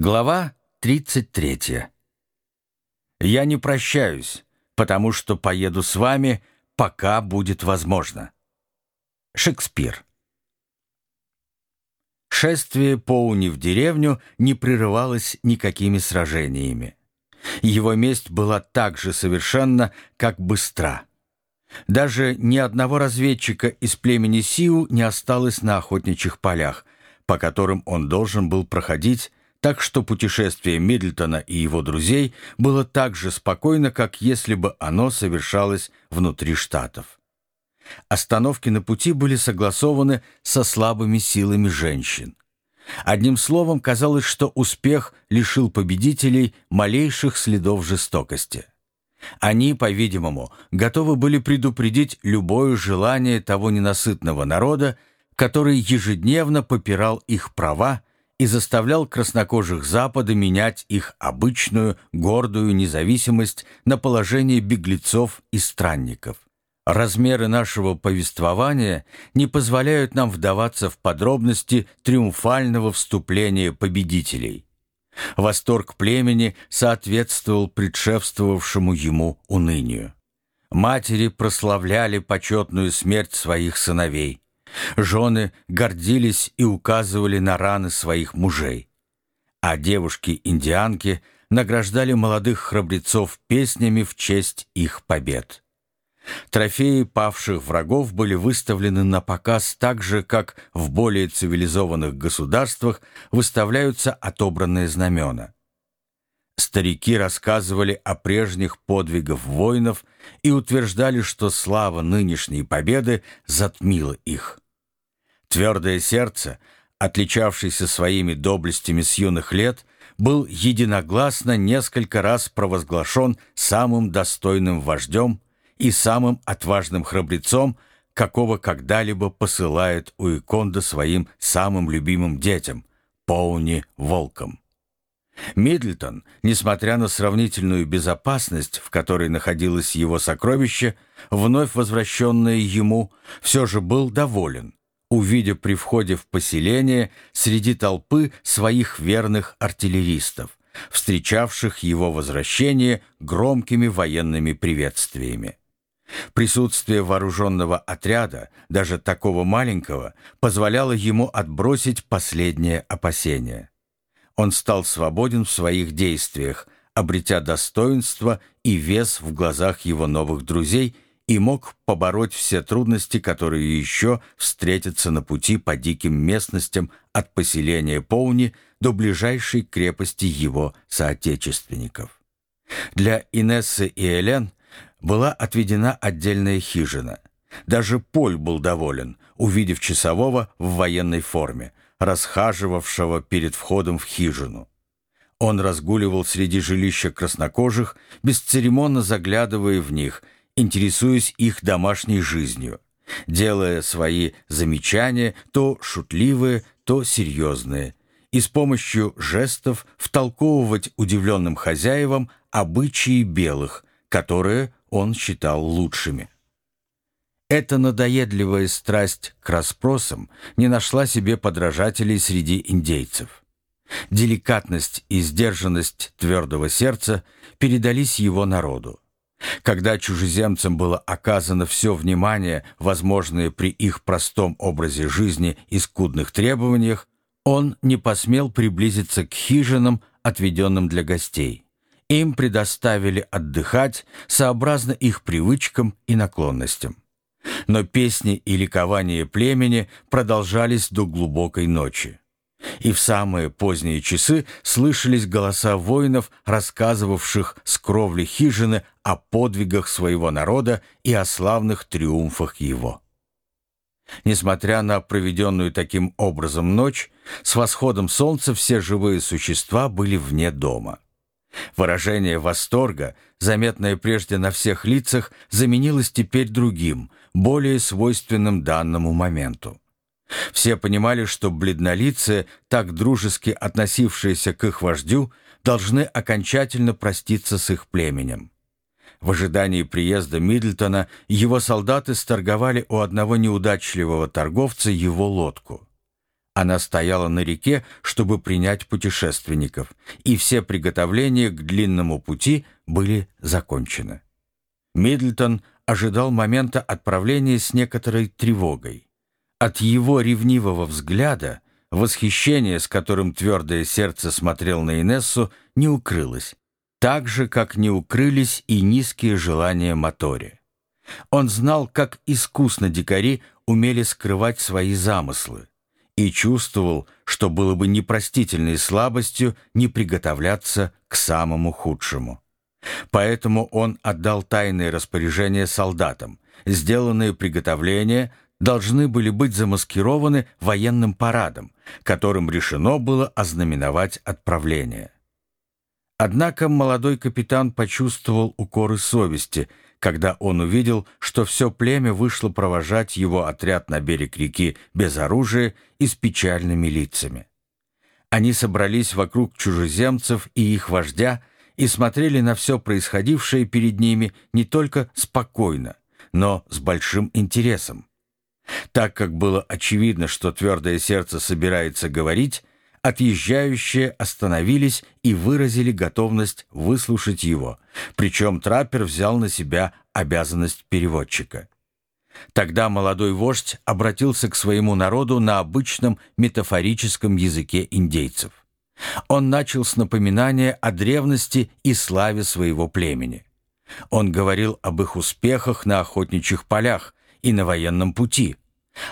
Глава 33. «Я не прощаюсь, потому что поеду с вами, пока будет возможно». Шекспир. Шествие Поуни в деревню не прерывалось никакими сражениями. Его месть была так же совершенна, как быстра. Даже ни одного разведчика из племени Сиу не осталось на охотничьих полях, по которым он должен был проходить так что путешествие Мидлтона и его друзей было так же спокойно, как если бы оно совершалось внутри штатов. Остановки на пути были согласованы со слабыми силами женщин. Одним словом, казалось, что успех лишил победителей малейших следов жестокости. Они, по-видимому, готовы были предупредить любое желание того ненасытного народа, который ежедневно попирал их права и заставлял краснокожих Запада менять их обычную гордую независимость на положение беглецов и странников. Размеры нашего повествования не позволяют нам вдаваться в подробности триумфального вступления победителей. Восторг племени соответствовал предшествовавшему ему унынию. Матери прославляли почетную смерть своих сыновей – Жены гордились и указывали на раны своих мужей, а девушки-индианки награждали молодых храбрецов песнями в честь их побед. Трофеи павших врагов были выставлены на показ так же, как в более цивилизованных государствах выставляются отобранные знамена. Старики рассказывали о прежних подвигах воинов и утверждали, что слава нынешней победы затмила их. Твердое сердце, отличавшееся своими доблестями с юных лет, был единогласно несколько раз провозглашен самым достойным вождем и самым отважным храбрецом, какого когда-либо посылает Уиконда своим самым любимым детям, Поуни Волком. Мидлтон, несмотря на сравнительную безопасность, в которой находилось его сокровище, вновь возвращенное ему, все же был доволен, увидев при входе в поселение среди толпы своих верных артиллеристов, встречавших его возвращение громкими военными приветствиями. Присутствие вооруженного отряда, даже такого маленького, позволяло ему отбросить последнее опасение. Он стал свободен в своих действиях, обретя достоинство и вес в глазах его новых друзей и мог побороть все трудности, которые еще встретятся на пути по диким местностям от поселения Поуни до ближайшей крепости его соотечественников. Для Инессы и Элен была отведена отдельная хижина. Даже Поль был доволен, увидев часового в военной форме, расхаживавшего перед входом в хижину. Он разгуливал среди жилища краснокожих, бесцеремонно заглядывая в них, интересуясь их домашней жизнью, делая свои замечания то шутливые, то серьезные, и с помощью жестов втолковывать удивленным хозяевам обычаи белых, которые он считал лучшими. Эта надоедливая страсть к расспросам не нашла себе подражателей среди индейцев. Деликатность и сдержанность твердого сердца передались его народу. Когда чужеземцам было оказано все внимание, возможное при их простом образе жизни и скудных требованиях, он не посмел приблизиться к хижинам, отведенным для гостей. Им предоставили отдыхать сообразно их привычкам и наклонностям. Но песни и ликование племени продолжались до глубокой ночи. И в самые поздние часы слышались голоса воинов, рассказывавших с кровли хижины о подвигах своего народа и о славных триумфах его. Несмотря на проведенную таким образом ночь, с восходом солнца все живые существа были вне дома. Выражение восторга, заметное прежде на всех лицах, заменилось теперь другим, более свойственным данному моменту. Все понимали, что бледнолицые, так дружески относившиеся к их вождю, должны окончательно проститься с их племенем. В ожидании приезда Мидлтона его солдаты сторговали у одного неудачливого торговца его лодку. Она стояла на реке, чтобы принять путешественников, и все приготовления к длинному пути были закончены. Мидлтон ожидал момента отправления с некоторой тревогой. От его ревнивого взгляда восхищение, с которым твердое сердце смотрел на Инессу, не укрылось, так же, как не укрылись и низкие желания Мотори. Он знал, как искусно дикари умели скрывать свои замыслы, и чувствовал, что было бы непростительной слабостью не приготовляться к самому худшему. Поэтому он отдал тайные распоряжения солдатам. Сделанные приготовления должны были быть замаскированы военным парадом, которым решено было ознаменовать отправление. Однако молодой капитан почувствовал укоры совести, когда он увидел, что все племя вышло провожать его отряд на берег реки без оружия и с печальными лицами. Они собрались вокруг чужеземцев и их вождя и смотрели на все происходившее перед ними не только спокойно, но с большим интересом. Так как было очевидно, что твердое сердце собирается говорить, Отъезжающие остановились и выразили готовность выслушать его, причем траппер взял на себя обязанность переводчика. Тогда молодой вождь обратился к своему народу на обычном метафорическом языке индейцев. Он начал с напоминания о древности и славе своего племени. Он говорил об их успехах на охотничьих полях и на военном пути –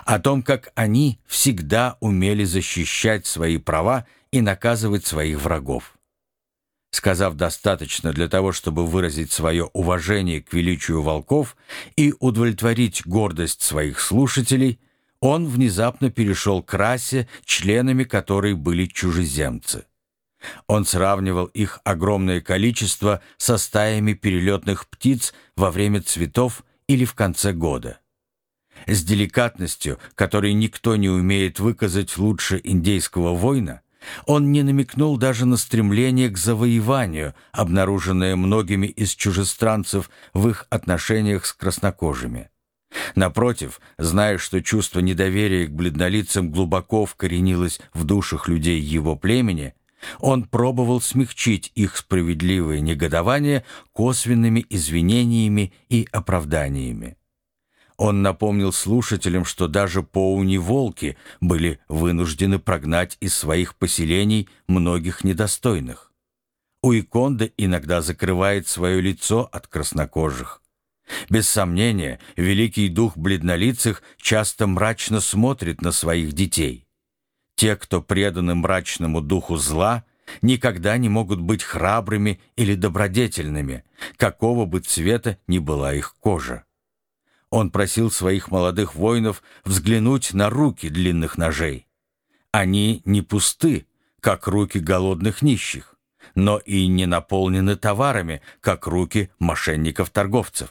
о том, как они всегда умели защищать свои права и наказывать своих врагов. Сказав достаточно для того, чтобы выразить свое уважение к величию волков и удовлетворить гордость своих слушателей, он внезапно перешел к расе, членами которой были чужеземцы. Он сравнивал их огромное количество со стаями перелетных птиц во время цветов или в конце года с деликатностью, которой никто не умеет выказать лучше индейского воина, он не намекнул даже на стремление к завоеванию, обнаруженное многими из чужестранцев в их отношениях с краснокожими. Напротив, зная, что чувство недоверия к бледнолицам глубоко вкоренилось в душах людей его племени, он пробовал смягчить их справедливое негодование косвенными извинениями и оправданиями. Он напомнил слушателям, что даже поуни-волки были вынуждены прогнать из своих поселений многих недостойных. Уиконда иногда закрывает свое лицо от краснокожих. Без сомнения, великий дух бледнолицых часто мрачно смотрит на своих детей. Те, кто преданы мрачному духу зла, никогда не могут быть храбрыми или добродетельными, какого бы цвета ни была их кожа. Он просил своих молодых воинов взглянуть на руки длинных ножей. Они не пусты, как руки голодных нищих, но и не наполнены товарами, как руки мошенников-торговцев.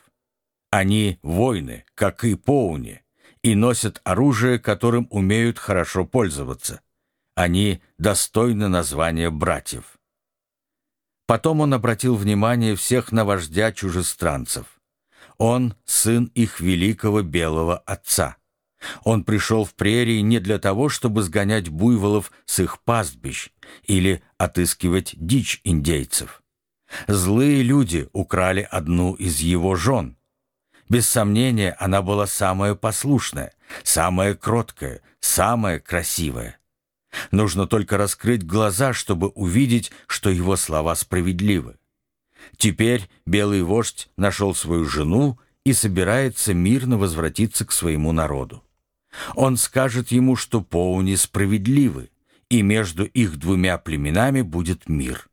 Они воины, как и поуни, и носят оружие, которым умеют хорошо пользоваться. Они достойны названия братьев. Потом он обратил внимание всех на вождя чужестранцев. Он — сын их великого белого отца. Он пришел в прерии не для того, чтобы сгонять буйволов с их пастбищ или отыскивать дичь индейцев. Злые люди украли одну из его жен. Без сомнения, она была самая послушная, самая кроткая, самая красивая. Нужно только раскрыть глаза, чтобы увидеть, что его слова справедливы. Теперь белый вождь нашел свою жену и собирается мирно возвратиться к своему народу. Он скажет ему, что поуни справедливы, и между их двумя племенами будет мир.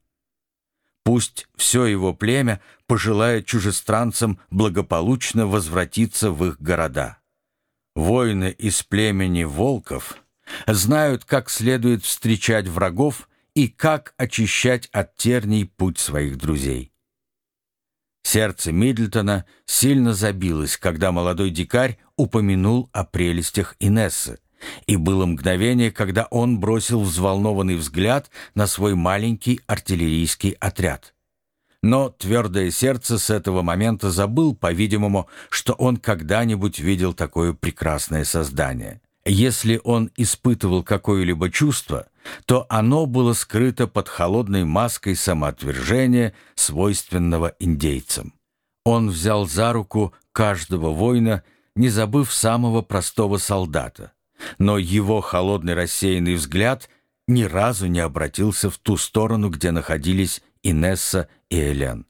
Пусть все его племя пожелает чужестранцам благополучно возвратиться в их города. Воины из племени волков знают, как следует встречать врагов и как очищать от терний путь своих друзей. Сердце Мидлтона сильно забилось, когда молодой дикарь упомянул о прелестях Инессы, и было мгновение, когда он бросил взволнованный взгляд на свой маленький артиллерийский отряд. Но твердое сердце с этого момента забыл, по-видимому, что он когда-нибудь видел такое прекрасное создание. Если он испытывал какое-либо чувство, то оно было скрыто под холодной маской самоотвержения, свойственного индейцам. Он взял за руку каждого воина, не забыв самого простого солдата, но его холодный рассеянный взгляд ни разу не обратился в ту сторону, где находились Инесса и Элен.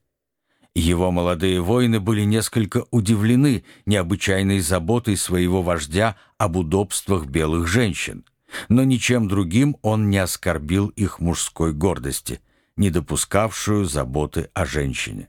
Его молодые воины были несколько удивлены необычайной заботой своего вождя об удобствах белых женщин, но ничем другим он не оскорбил их мужской гордости, не допускавшую заботы о женщине.